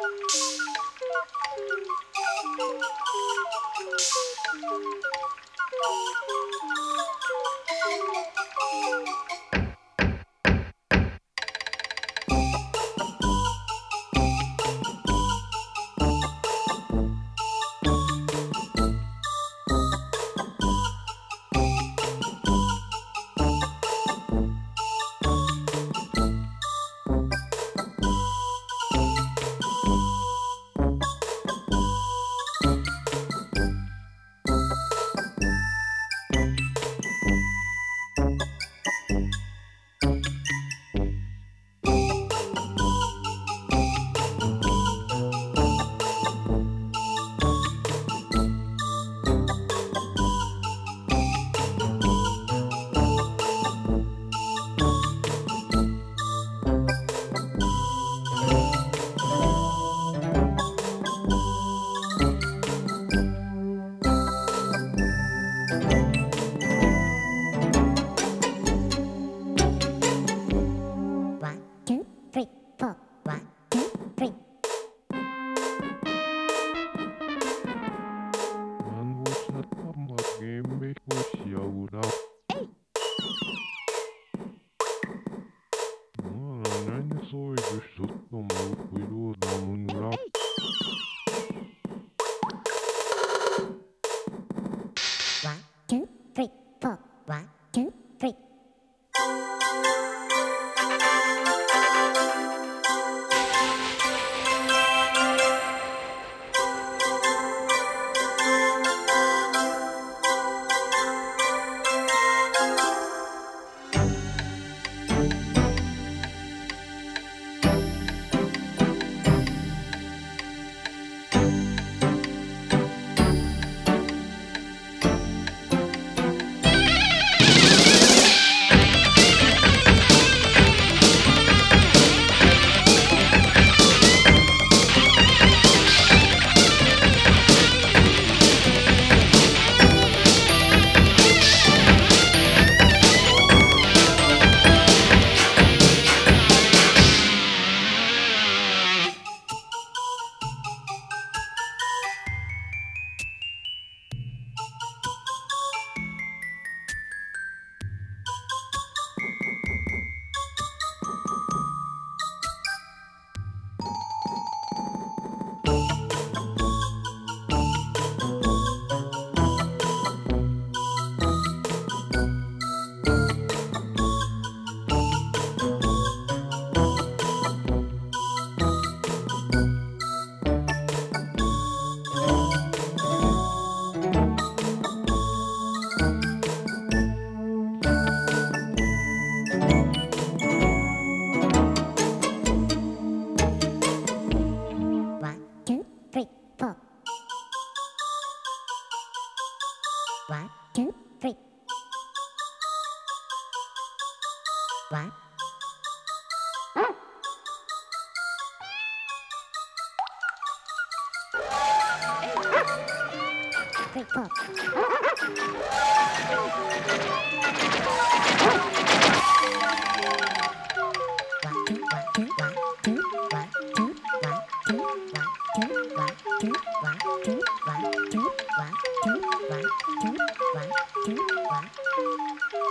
Thank you. Two, three. One. Mm. Three, four.